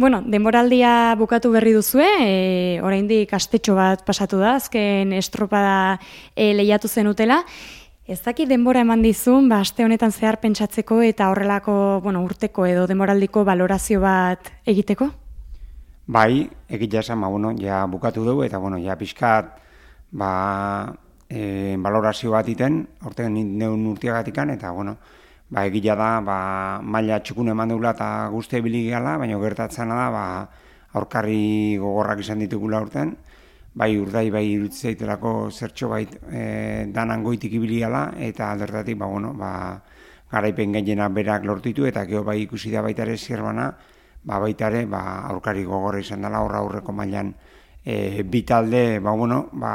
Bueno, denboraldia bukatu berri duzue, e, oraindik astetxo bat pasatu da, azken estropada e, lehiatu zenutela. Ez daki denbora eman dizun, ba, aste honetan zehar pentsatzeko eta horrelako bueno, urteko edo denboraldiko valorazio bat egiteko? Bai, egitea esan, ba, bueno, ja bukatu dugu eta bueno, ja pixkat ba, e, valorazio bat iten, orten neun urtiagatikan, eta bueno, ba, egila da, ba, maila txukun eman dugula eta guzti ebili gala, baina gertatzen da, ba, aurkarri gogorrak izan ditugula urten, bai urdai, bai irutzaitelako zertxo bait e, danan goitik ibili gala, eta aldertatik, ba, bueno, ba, garaipen gainena berak lortitu, eta geho bai ikusi da baita ere zierbana, ba, baita ere, ba, aurkari gogorra izan dela, horra aurreko mailan, e, bitalde, ba, bueno, ba,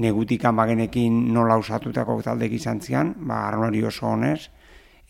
negutikan bagenekin nola usatutako taldek izan zian, ba, arnori oso honez,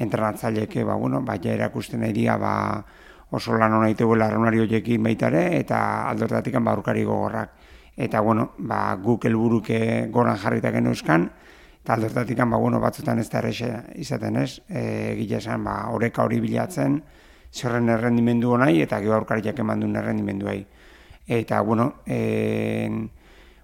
entrenatzaileeke ba bueno ba ja erakusten airia ba oso lan ona iteguela arronari hoiekin baitare eta aldortatik ba aurkari gogorrak. Eta bueno ba guk helburuke goran jarritaken euskan eta aldortatik ba bueno batzutan ez da erresa izaten ez? E, egia esan ba oreka hori bilatzen zerren errendimendu honai eta gero aurkariak emandun errendimenduai eta bueno en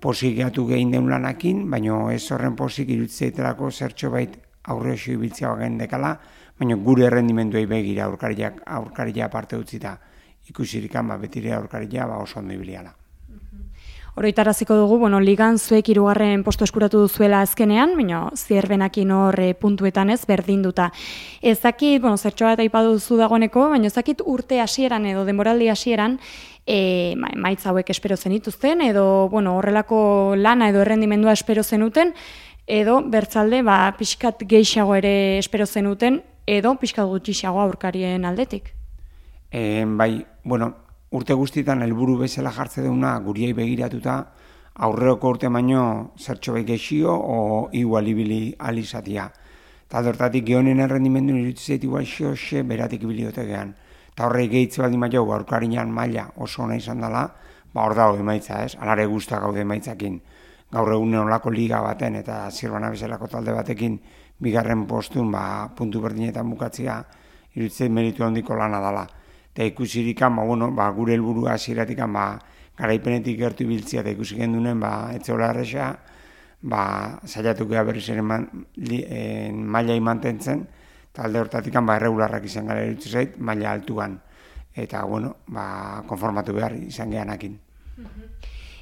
posik gatu gehin den lanakin, baina ez horren posik irutzeetarako zertxo bait aurre ibiltzea dekala, baina gure errendimenduei begira aurkaria, aurkaria parte utzita ikusirikan, ba, betire aurkaria ba, oso ondo ibiliala. Oroitaraziko dugu, bueno, ligan zuek irugarren posto eskuratu duzuela azkenean, baina zierbenakin hor eh, puntuetan ez, berdin duta. Ez dakit, bueno, zertxo bat aipadu duzu dagoeneko, baina ez dakit urte hasieran edo demoraldi hasieran, e, maitz hauek espero zenituzten, edo, bueno, horrelako lana edo errendimendua espero zenuten, edo bertzalde ba, pixkat gehiago ere espero zenuten, edo pixkat gutxixago aurkarien aldetik. E, bai, bueno, urte guztietan helburu bezala jartze duna guriei begiratuta, aurreoko urte baino zertxo bai gexio o igual ibili alizatia. Eta dortatik gehonen errendimendu nirutzeit igual xe beratik ibiliote gehan. Eta horrei gehitze baldin maio aurkarinan maila oso ona izan dela, ba hor dago emaitza ez, alare guztak gaude emaitzakin gaur egun olako liga baten eta zirbana bezalako talde batekin bigarren postun ba, puntu berdinetan bukatzia irutzen meritu handiko lana dela. Eta ikusirikan, ba, bueno, ba, gure helburua hasieratik ba, garaipenetik gertu biltzia eta ikusi gendunen ba, etzeola erresa, ba, zailatu geha berriz ere man, eh, maila imantentzen, talde hortatik ba, erregularrak izan gara irutzen zait, maila altuan. Eta, bueno, ba, konformatu behar izan geanakin.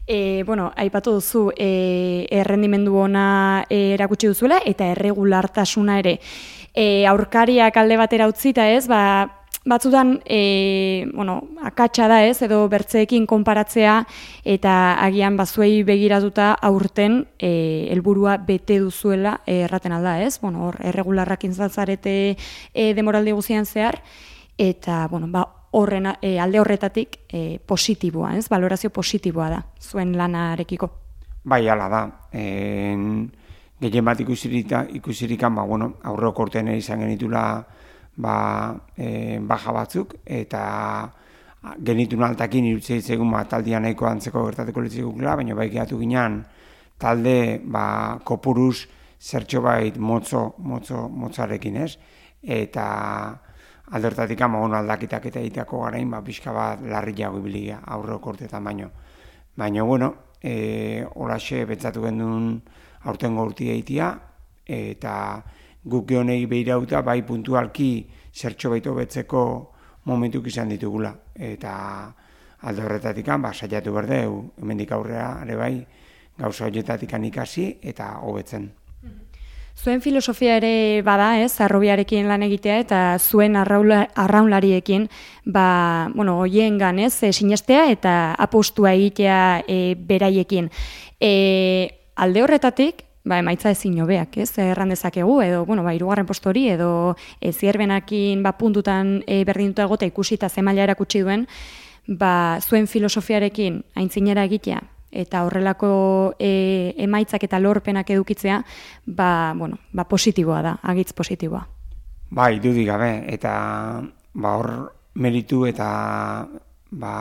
E, bueno, aipatu duzu e, errendimendu ona e, erakutsi duzuela eta erregulartasuna ere. E, aurkariak alde batera utzita ez, ba, batzutan e, bueno, akatsa da ez, edo bertzeekin konparatzea eta agian bazuei begiratuta aurten e, helburua bete duzuela e, erraten alda ez. Bueno, hor, erregularrak intzaltzarete e, demoraldi guzian zehar, eta bueno, ba, horren e, alde horretatik e, positiboa, ez? Valorazio positiboa da zuen lanarekiko. Bai, hala da. En gehien bat ikusirita, ikusirikan, ba, bueno, aurreo korten izan genitula ba, e, baja batzuk, eta genitun altakin irutzea itzegun ba, taldian nahiko antzeko gertateko litzekukela, baina bai gehatu ginean talde ba, kopuruz zertxo bait motzo, motzo, motzarekin ez, eta aldertatik ama ono aldakitak eta egiteako garain, ba, pixka bat larriago ibilia aurre kortetan baino. Baina, bueno, e, horaxe betzatu gendun aurten gaurti egitea, eta guk honei behirauta bai puntualki zertxo baito betzeko momentuk izan ditugula. Eta alde horretatik, ba, saiatu berde, hemendik aurrea, ere bai, gauza horietatik ikasi eta hobetzen. Zuen filosofia ere bada, ez, arrobiarekin lan egitea eta zuen arraunlariekin, ba, bueno, hoien gan, ez, e, sinestea eta apostua egitea e, beraiekin. E, alde horretatik, ba, emaitza ezin jobeak, ez, erran dezakegu, edo, bueno, ba, irugarren postori, edo e, zierbenakin, ba, puntutan e, berdintuta egota ikusita zemaila erakutsi duen, ba, zuen filosofiarekin aintzinera egitea, eta horrelako e, emaitzak eta lorpenak edukitzea, ba, bueno, ba positiboa da, agitz positiboa. Bai, dudik gabe, eta ba, hor meritu eta ba,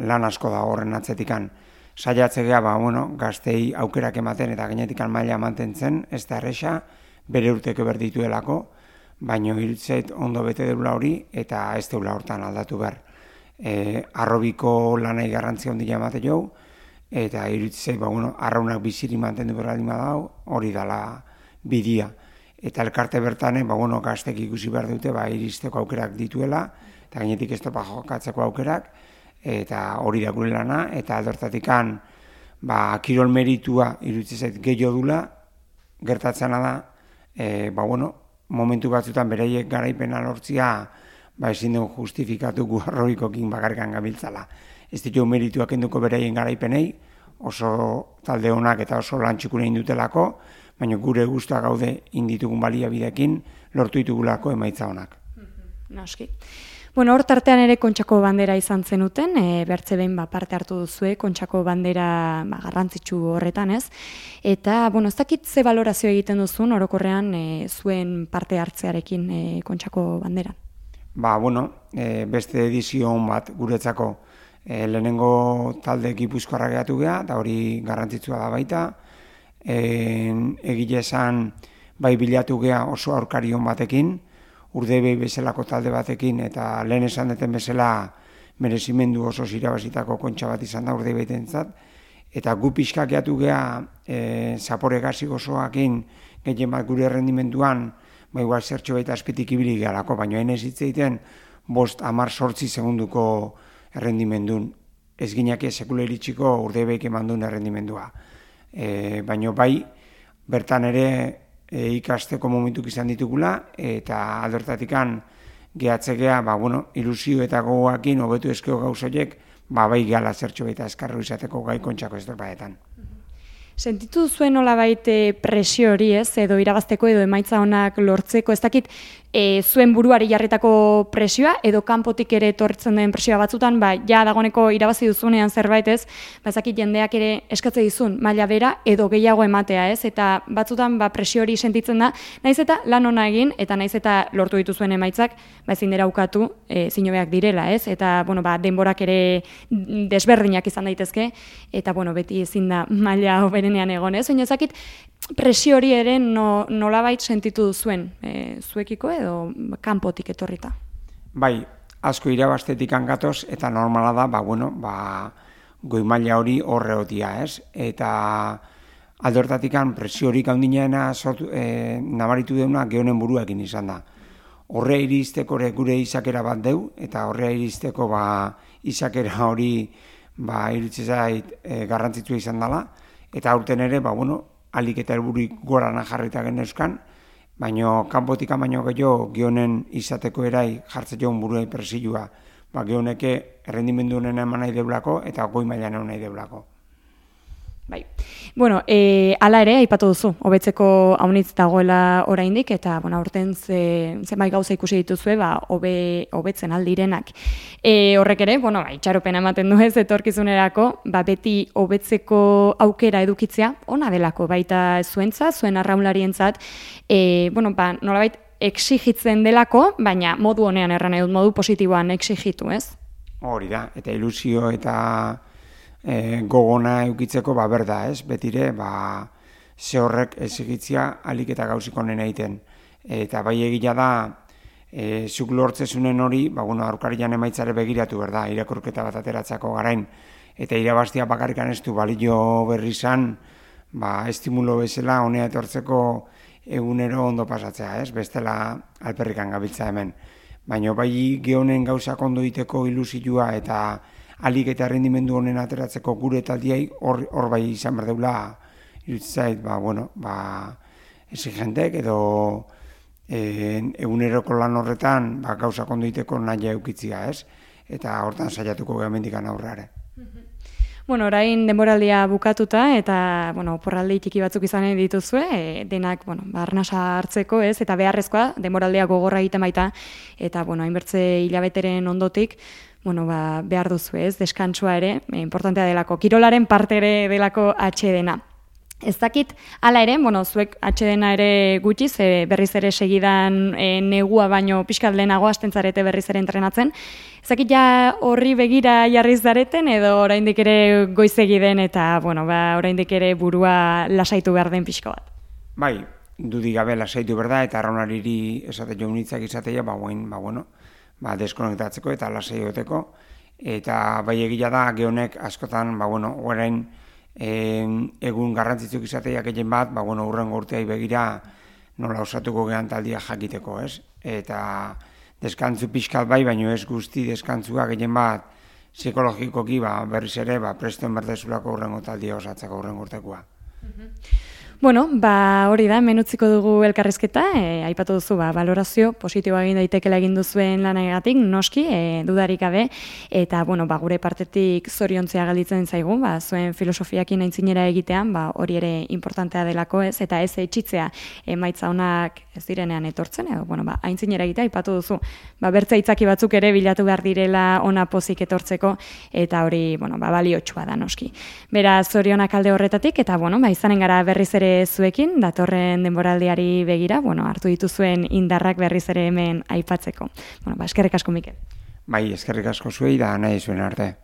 lan asko da horren atzetikan. Saiatzea, ba, bueno, gaztei aukerak ematen eta genetikan maila mantentzen, ez da erresa, bere urteko berdituelako, baino hiltzet ondo bete deula hori eta ez deula hortan aldatu behar. e, arrobiko lanai garrantzia ondila emate jo, eta iruditzei, ba, bueno, arraunak biziri mantendu berraldi dau, hori dala bidia. Eta elkarte bertane, ba, bueno, gaztek ikusi behar dute, ba, iristeko aukerak dituela, eta gainetik ez topa jokatzeko aukerak, eta hori da gure lana, eta aldortatikan, ba, kirol meritua iruditzeit gehiago dula, gertatzena da, e, ba, bueno, momentu batzutan beraiek garaipena lortzia, ba, ezin dugu justifikatu gu arroikokin bakarkan gabiltzala. Ez ditu merituak enduko beraien garaipenei, oso talde honak eta oso lantxukune indutelako, baina gure guztua gaude inditugun baliabidekin lortu ditugulako emaitza honak. Noski. Bueno, hor tartean ere kontxako bandera izan zenuten, e, bertze behin ba, parte hartu duzue, kontxako bandera ba, garrantzitsu horretan ez. Eta, bueno, ez dakit ze valorazio egiten duzun, orokorrean e, zuen parte hartzearekin e, kontxako bandera? Ba, bueno, e, beste edizio bat guretzako e, lehenengo talde gipuzkoarra gehatu geha, eta hori garrantzitsua da baita. E, egile esan, bai bilatu geha oso aurkarion batekin, urdebe bezalako talde batekin eta lehen esan deten bezala merezimendu oso zirabazitako kontxa bat izan da urdebe zat. Eta gu gehiatu geha e, zapore gazi gozoakin gehien bat gure errendimenduan ba igual zertxo baita azpitik ibili gehalako, baina hene zitzeiten bost amar sortzi segunduko errendimendun. Ez gineak ez iritsiko urdebeik eman duen errendimendua. E, baina bai, bertan ere e, ikasteko momentuk izan ditugula, eta aldertatikan gehatzekea, ba, bueno, ilusio eta gogoakin hobetu eskeo gauzoiek, ba, bai gala zertxo eta eskarru izateko gai kontxako ez. Sentitu zuen nola baite presio hori ez, edo irabazteko edo emaitza honak lortzeko, ez dakit e, zuen buruari jarritako presioa edo kanpotik ere etortzen den presioa batzutan, ba, ja dagoneko irabazi duzunean zerbait ez, ba, jendeak ere eskatze dizun maila bera edo gehiago ematea ez, eta batzutan ba, presio hori sentitzen da, naiz eta lan ona egin, eta naiz eta lortu dituzuen emaitzak, ba, ezin dira ukatu e, zinobeak direla ez, eta bueno, ba, denborak ere desberdinak izan daitezke, eta bueno, beti ezin da maila hoberenean egon ez, baina ezakit presio hori ere no, nolabait sentitu zuen e, zuekiko edo kanpotik etorrita? Bai, asko irabaztetik angatoz eta normala da, ba, bueno, ba, goi maila hori horre hotia, ez? Eta aldortatik presio hori gaundineena sortu, e, nabaritu deuna gehonen buruakin izan da. Horre iristeko gure izakera bat deu, eta horre iristeko ba, izakera hori ba, iritzezait e, garrantzitsua izan dela, eta aurten ere, ba, bueno, alik eta helburik gorana jarrita genezkan, baino kanpotik baino gehiago gionen izateko erai jartzen joan buruei presilua, ba gioneke errendimendu honen eman nahi deulako eta goi mailan nahi deulako. Bai. Bueno, e, ala ere, aipatu duzu, hobetzeko haunitz dagoela oraindik eta bueno, aurten ze, zenbait gauza ikusi dituzue, ba, hobe, hobetzen aldirenak. E, horrek ere, bueno, bai, txaropena ematen du ez, etorkizunerako, ba, beti hobetzeko aukera edukitzea, ona delako, baita zuentza, zuen arraunlarientzat, e, bueno, ba, nolabait, exigitzen delako, baina modu honean erran edut, modu positiboan exigitu, ez? Hori da, eta ilusio eta e, gogona eukitzeko ba berda, ez? Betire, ba ze horrek ezigitzia alik eta gauziko nena egiten. Eta bai egila da, e, zuk lortzezunen hori, ba, bueno, aurkarian emaitzare begiratu, berda, irakurketa bat ateratzako garain, eta irabaztia bakarrikan ez du balio berri zan, ba, estimulo bezala, honea etortzeko egunero ondo pasatzea, ez? Bestela alperrikan gabiltza hemen. Baina bai gehonen gauzak ondo diteko ilusioa eta alik eta rendimendu honen ateratzeko gure taldiai hor, hor bai izan behar deula irutzait, ba, bueno, ba, exigentek edo e, eguneroko lan horretan ba, gauza kondoiteko nahi eukitzia, ez? Eta hortan saiatuko gehiamendikan aurrare. Bueno, orain denboraldia bukatuta eta bueno, porralde txiki batzuk izanen dituzue, e, denak, bueno, barnasa hartzeko, ez? Eta beharrezkoa denboraldia gogorra egiten baita eta bueno, hainbertze hilabeteren ondotik, bueno, ba, behar duzu ez, deskantzua ere, e, importantea delako, kirolaren parte ere delako atxedena. Ez dakit, ala ere, bueno, zuek atxedena ere gutxi, ze berriz ere segidan e, negua baino pixkat lehenago astentzarete berriz ere entrenatzen. Ez dakit ja horri begira jarriz dareten edo oraindik ere goizegi den eta, bueno, ba, oraindik ere burua lasaitu behar den pixko bat. Bai, dudik gabe lasaitu berda eta arraunariri esate jo unitzak izatea, ba, ba, bueno, ba, deskonektatzeko eta lasai goteko, eta bai egila da, gehonek askotan, ba, bueno, orain egun garrantzitsuk izateak egin bat, ba, bueno, urren gorteai begira nola osatuko gehan taldia jakiteko, ez? Eta deskantzu pixkat bai, baino ez guzti deskantzuak egin bat psikologikoki ba, berriz ere ba, prestoen berdezulako urrengo taldia osatzeko urrengo urtekoa. Mhm. Bueno, ba, hori da, menutziko dugu elkarrezketa, e, aipatu duzu, ba, valorazio positiboa egin daitekela egin duzuen lanagatik, noski, e, dudarik gabe, eta, bueno, ba, gure partetik zoriontzea galditzen zaigu, ba, zuen filosofiakin aintzinera egitean, ba, hori ere importantea delako ez, eta ez etxitzea emaitza honak ez direnean etortzen, edo, bueno, ba, aintzinera egitea, aipatu duzu, ba, bertza itzaki batzuk ere bilatu behar direla ona pozik etortzeko, eta hori, bueno, ba, baliotsua da, noski. Bera, zorionak alde horretatik, eta, bueno, ba, izanen gara berriz zuekin, datorren denboraldiari begira, bueno, hartu dituzuen indarrak berriz ere hemen aipatzeko. Bueno, ba, eskerrik asko, Mikel. Bai, eskerrik asko zuei da nahi zuen arte.